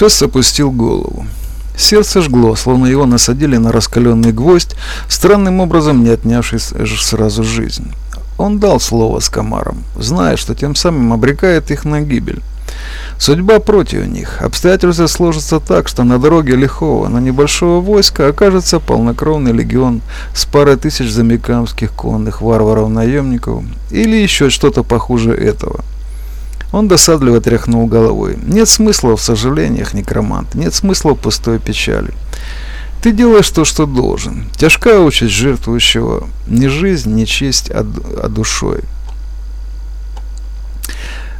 Фесс опустил голову. Сердце жгло, словно его насадили на раскаленный гвоздь, странным образом не отнявший сразу жизнь. Он дал слово с комаром, зная, что тем самым обрекает их на гибель. Судьба против них. Обстоятельства сложатся так, что на дороге лихого, на небольшого войска окажется полнокровный легион с парой тысяч замикамских конных варваров-наемников или еще что-то похуже этого. Он досадливо тряхнул головой. Нет смысла в сожалениях, некромант, нет смысла в пустой печали. Ты делаешь то, что должен. Тяжкая участь жертвующего. Не жизнь, не честь, а, а душой.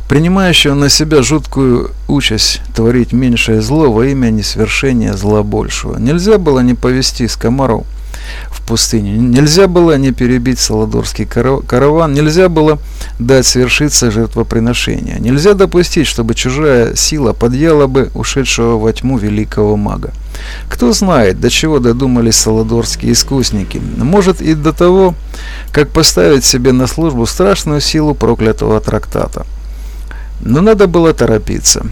Принимающего на себя жуткую участь творить меньшее зло во имя несвершения зла большего. Нельзя было не повести с комаров в пустыне. Нельзя было не перебить Саладорский караван, нельзя было дать свершиться жертвоприношение. Нельзя допустить, чтобы чужая сила подъела бы ушедшего во тьму великого мага. Кто знает, до чего додумались саладорские искусники. Может и до того, как поставить себе на службу страшную силу проклятого трактата. Но надо было торопиться.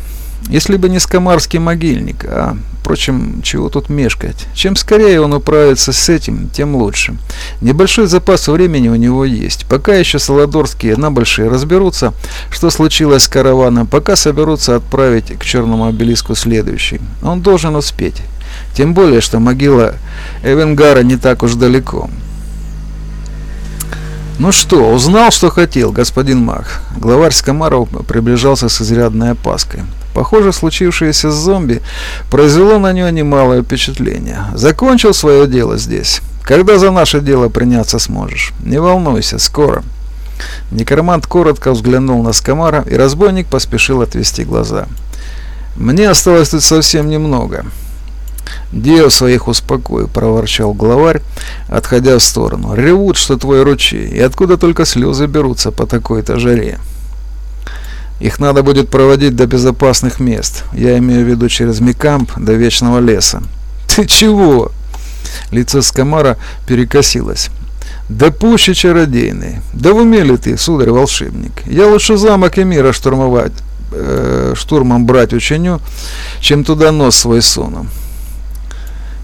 Если бы не скамарский могильник, а, впрочем, чего тут мешкать. Чем скорее он управится с этим, тем лучше. Небольшой запас времени у него есть. Пока еще Солодорские на большие разберутся, что случилось с караваном, пока соберутся отправить к черному обелиску следующий. Он должен успеть. Тем более, что могила Эвенгара не так уж далеко. «Ну что, узнал, что хотел, господин Мах?» Главарь Скомаров приближался с изрядной опаской. Похоже, случившееся с зомби произвело на него немалое впечатление. «Закончил свое дело здесь. Когда за наше дело приняться сможешь? Не волнуйся, скоро». Некромант коротко взглянул на Скомара, и разбойник поспешил отвести глаза. «Мне осталось тут совсем немного». «Дел своих успокой», — проворчал главарь, отходя в сторону. «Ревут, что твой ручей, и откуда только слезы берутся по такой-то жаре». Их надо будет проводить до безопасных мест. Я имею в виду через Микамп до Вечного леса. Ты чего? Лицо Скамара перекосилось. Да пуще чародейный. Да в уме ли ты, сударь-волшебник? Я лучше замок и мира штурмовать, э, штурмом брать ученю, чем туда нос свой суну.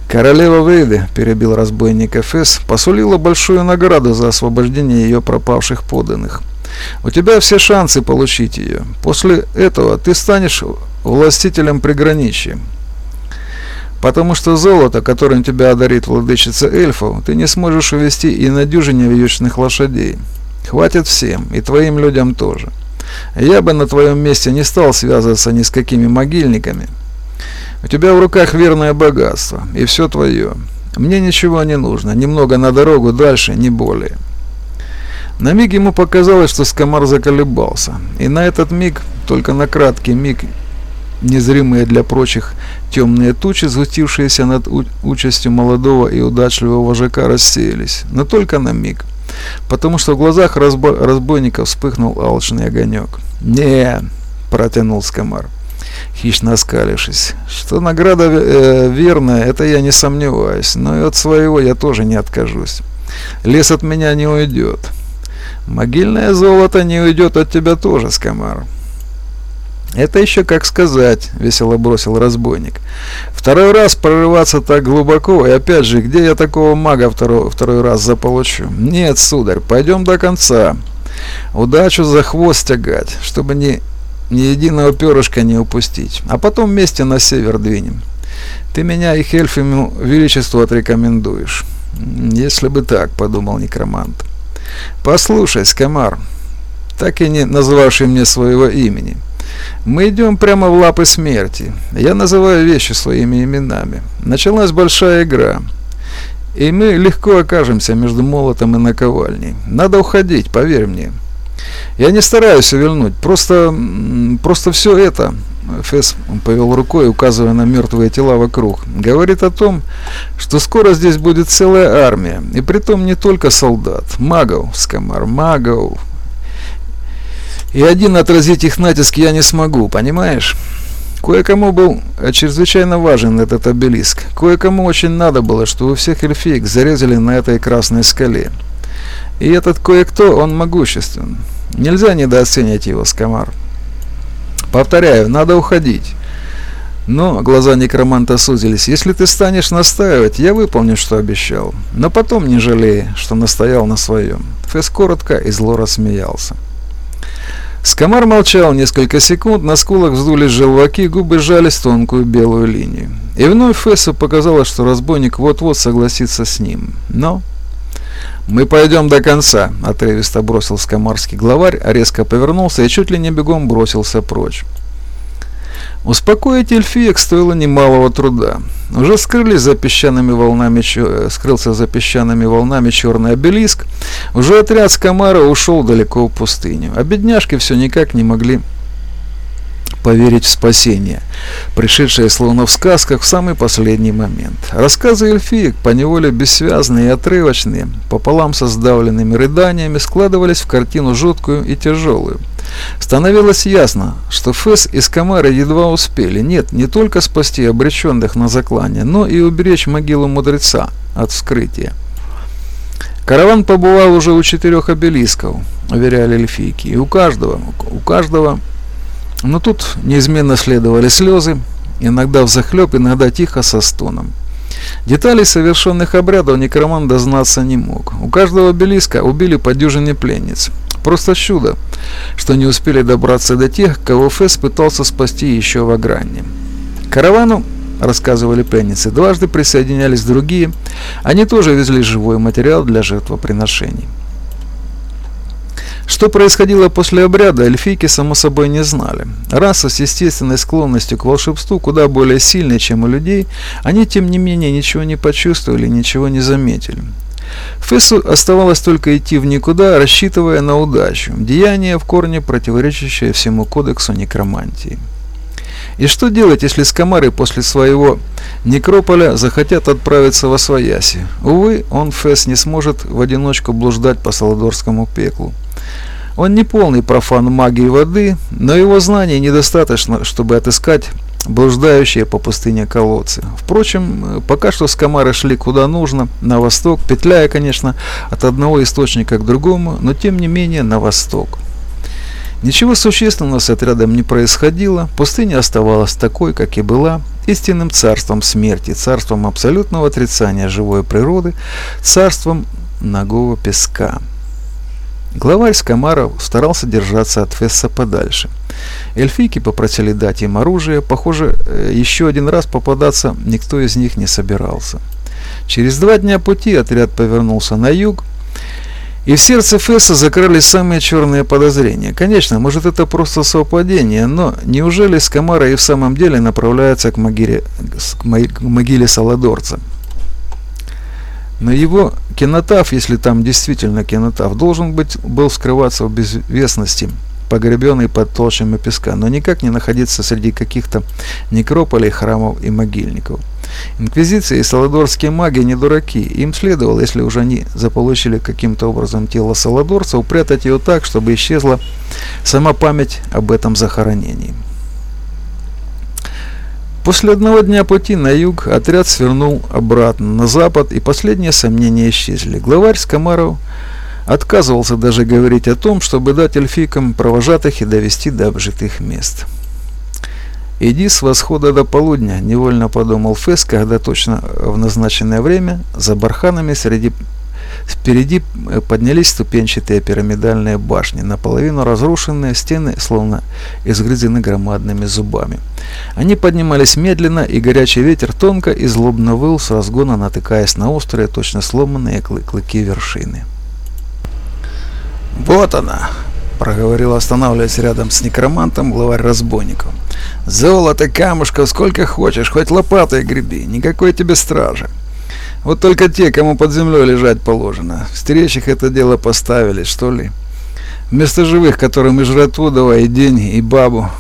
Королева Вейды, перебил разбойник Эфес, посулила большую награду за освобождение ее пропавших поданных. У тебя все шансы получить ее. После этого ты станешь властителем приграничья. Потому что золото, которым тебя одарит владычица эльфов, ты не сможешь увести и на дюжине вьючных лошадей. Хватит всем, и твоим людям тоже. Я бы на твоем месте не стал связываться ни с какими могильниками, у тебя в руках верное богатство, и все твое. Мне ничего не нужно, немного на дорогу дальше, не более. На миг ему показалось, что Скамар заколебался, и на этот миг, только на краткий миг, незримые для прочих темные тучи, сгустившиеся над участью молодого и удачливого вожака, рассеялись, но только на миг, потому что в глазах разбо разбойника вспыхнул алчный огонек. «Не!» – протянул Скамар хищно оскалившись. Что награда э, верная, это я не сомневаюсь, но и от своего я тоже не откажусь. Лес от меня не уйдет. Могильное золото не уйдет от тебя тоже, Скамар. Это еще как сказать, весело бросил разбойник. Второй раз прорываться так глубоко, и опять же, где я такого мага второй, второй раз заполучу? Нет, сударь, пойдем до конца. Удачу за хвост тягать, чтобы не ни единого перышка не упустить. А потом вместе на север двинем. Ты меня и Хельфиму Величеству отрекомендуешь. Если бы так, подумал некромант. Послушай, Скамар, так и не назвавший мне своего имени. Мы идем прямо в лапы смерти. Я называю вещи своими именами. Началась большая игра. И мы легко окажемся между молотом и наковальней. Надо уходить, поверь мне. Я не стараюсь увильнуть, просто, просто все это, Фесс повел рукой, указывая на мертвые тела вокруг, говорит о том, что скоро здесь будет целая армия, и притом не только солдат, магов, скамар, магов. И один отразить их натиск я не смогу, понимаешь? Кое-кому был чрезвычайно важен этот обелиск. Кое-кому очень надо было, чтобы у всех эльфиек зарезали на этой красной скале. И этот кое-кто, он могуществен. Нельзя недооценить его, Скамар. Повторяю, надо уходить. Но глаза некроманта сузились. «Если ты станешь настаивать, я выполню, что обещал. Но потом не жалей, что настоял на своем». Фэс коротко и зло рассмеялся. Скамар молчал несколько секунд, на скулах вздулись желваки, губы сжались тонкую белую линию. И вновь Фессу показалось, что разбойник вот-вот согласится с ним. Но... «Мы пойдем до конца», — отрывисто бросил скамарский главарь, резко повернулся и чуть ли не бегом бросился прочь. Успокоить эльфиек стоило немалого труда. Уже скрылись за песчаными волнами, э, скрылся за песчаными волнами черный обелиск. Уже отряд с Камара ушел далеко в пустыню. А бедняжки все никак не могли поверить в спасение, пришедшее словно в сказках в самый последний момент. Рассказы эльфиек, поневоле бессвязные и отрывочные, пополам со сдавленными рыданиями, складывались в картину жуткую и тяжелую. Становилось ясно, что Фэс и Скамара едва успели, нет, не только спасти обреченных на заклание, но и уберечь могилу мудреца от вскрытия. Караван побывал уже у четырех обелисков, уверяли эльфийки, и у каждого, у каждого но тут неизменно следовали слезы, иногда взахлеб, иногда тихо со стоном. Деталей совершенных обрядов некроман дознаться не мог. У каждого обелиска убили по дюжине пленниц. Просто чудо, что не успели добраться до тех, кого Фесс пытался спасти еще в Агране. Каравану, рассказывали пленницы, дважды присоединялись другие. Они тоже везли живой материал для жертвоприношений. Что происходило после обряда, эльфийки само собой не знали. Раса с естественной склонностью к волшебству куда более сильная, чем у людей, они тем не менее ничего не почувствовали, ничего не заметили. Фессу оставалось только идти в никуда, рассчитывая на удачу, деяние в корне противоречащее всему кодексу некромантии. И что делать, если скамары после своего некрополя захотят отправиться во Свояси? Увы, он, Фесс, не сможет в одиночку блуждать по Саладорскому пеклу. Он не полный профан магии воды, но его знаний недостаточно, чтобы отыскать блуждающие по пустыне колодцы. Впрочем, пока что скамары шли куда нужно, на восток, петляя, конечно, от одного источника к другому, но тем не менее на восток. Ничего существенного с отрядом не происходило, пустыня оставалась такой, как и была, истинным царством смерти, царством абсолютного отрицания живой природы, царством ногого песка. Главарь Скамаров старался держаться от Фесса подальше. Эльфийки попросили дать им оружие. Похоже, э, еще один раз попадаться никто из них не собирался. Через два дня пути отряд повернулся на юг, и в сердце Фесса закрылись самые черные подозрения. Конечно, может это просто совпадение, но неужели Скамара и в самом деле направляется к могиле, к могиле Саладорца? Но его кинотав, если там действительно кинотав, должен быть, был скрываться в безвестности, погребенный под толщами песка, но никак не находиться среди каких-то некрополей, храмов и могильников. Инквизиция и саладорские маги не дураки. Им следовало, если уже они заполучили каким-то образом тело саладорца, упрятать его так, чтобы исчезла сама память об этом захоронении. После одного дня пути на юг отряд свернул обратно на запад, и последние сомнения исчезли. Главарь Скомаров отказывался даже говорить о том, чтобы дать эльфийкам провожатых и довести до обжитых мест. «Иди с восхода до полудня», — невольно подумал Фесс, когда точно в назначенное время за барханами среди Впереди э, поднялись ступенчатые пирамидальные башни, наполовину разрушенные стены, словно изгрызены громадными зубами. Они поднимались медленно, и горячий ветер тонко и злобно выл с разгона, натыкаясь на острые, точно сломанные клыки вершины. «Вот она!» — проговорил, останавливаясь рядом с некромантом главарь разбойников. «Золото, камушков, сколько хочешь, хоть лопатой греби, никакой тебе стражи!» Вот только те, кому под землей лежать положено. Стеречь их это дело поставили, что ли. Вместо живых, которым и жратву давай, и деньги, и бабу.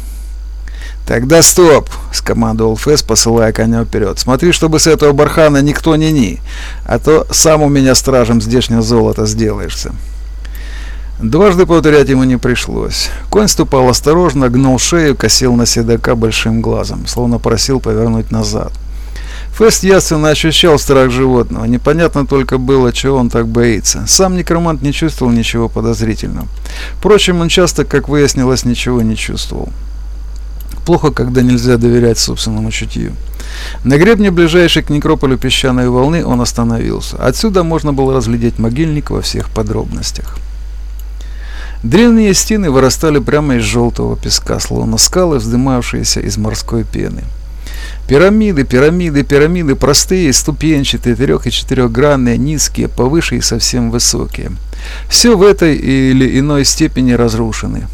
«Тогда стоп!» — скомандовал Фэс, посылая коня вперед. «Смотри, чтобы с этого бархана никто не ни, а то сам у меня стражем здешнего золота сделаешься». Дважды повторять ему не пришлось. Конь ступал осторожно, гнул шею, косил на седока большим глазом, словно просил повернуть назад. Фест ясно ощущал страх животного. Непонятно только было, чего он так боится. Сам некромант не чувствовал ничего подозрительного. Впрочем, он часто, как выяснилось, ничего не чувствовал. Плохо, когда нельзя доверять собственному чутью. На гребне ближайшей к некрополю песчаной волны он остановился. Отсюда можно было разглядеть могильник во всех подробностях. Древние стены вырастали прямо из желтого песка, словно скалы, вздымавшиеся из морской пены. Пирамиды, пирамиды, пирамиды, простые, ступенчатые, трех- и четырехгранные, низкие, повыше и совсем высокие. Все в этой или иной степени разрушены.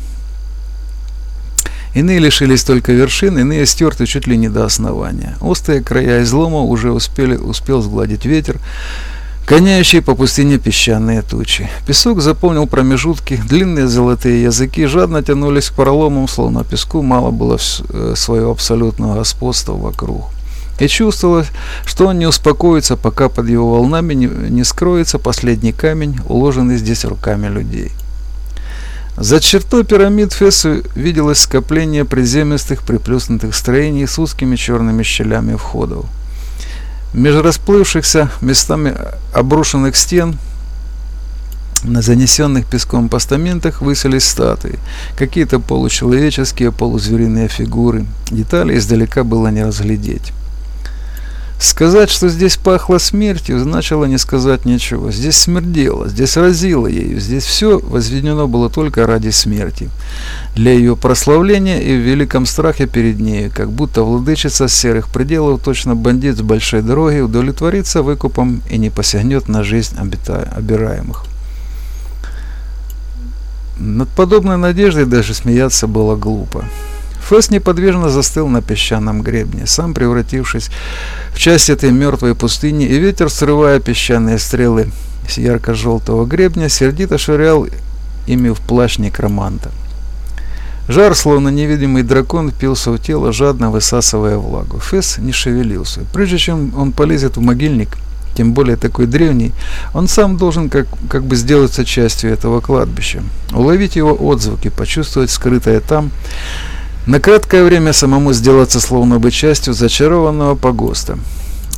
Иные лишились только вершин, иные стерты чуть ли не до основания. Острые края излома уже успели, успел сгладить ветер, гоняющие по пустыне песчаные тучи. Песок заполнил промежутки, длинные золотые языки жадно тянулись к проломам, словно песку мало было э, своего абсолютного господства вокруг. И чувствовалось, что он не успокоится, пока под его волнами не, не скроется последний камень, уложенный здесь руками людей. За чертой пирамид Фессу виделось скопление приземистых приплюснутых строений с узкими черными щелями входов. Между расплывшихся местами обрушенных стен на занесенных песком постаментах высились статуи, какие-то получеловеческие, полузвериные фигуры. Детали издалека было не разглядеть. Сказать, что здесь пахло смертью, значило не сказать ничего. Здесь смердело, здесь разило ею, здесь все возведено было только ради смерти. Для ее прославления и в великом страхе перед нею, как будто владычица серых пределов, точно бандит с большой дороги, удовлетворится выкупом и не посягнет на жизнь обираемых. Над подобной надеждой даже смеяться было глупо. Фэс неподвижно застыл на песчаном гребне, сам превратившись в часть этой мертвой пустыни, и ветер, срывая песчаные стрелы с ярко-желтого гребня, сердито швырял ими в плащ некроманта. Жар, словно невидимый дракон, впился в тело, жадно высасывая влагу. Фэс не шевелился. Прежде чем он полезет в могильник, тем более такой древний, он сам должен как, как бы сделаться частью этого кладбища, уловить его отзвуки, почувствовать скрытое там, на краткое время самому сделаться словно бы частью зачарованного погоста.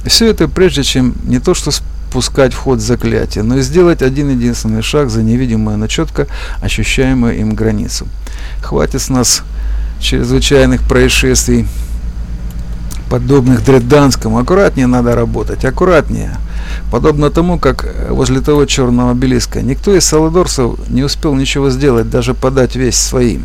Все это прежде чем не то что спускать в ход заклятия, но и сделать один единственный шаг за невидимую, но четко ощущаемую им границу. Хватит с нас чрезвычайных происшествий, подобных Дреданскому. Аккуратнее надо работать, аккуратнее. Подобно тому, как возле того черного обелиска. Никто из саладорцев не успел ничего сделать, даже подать весь своим.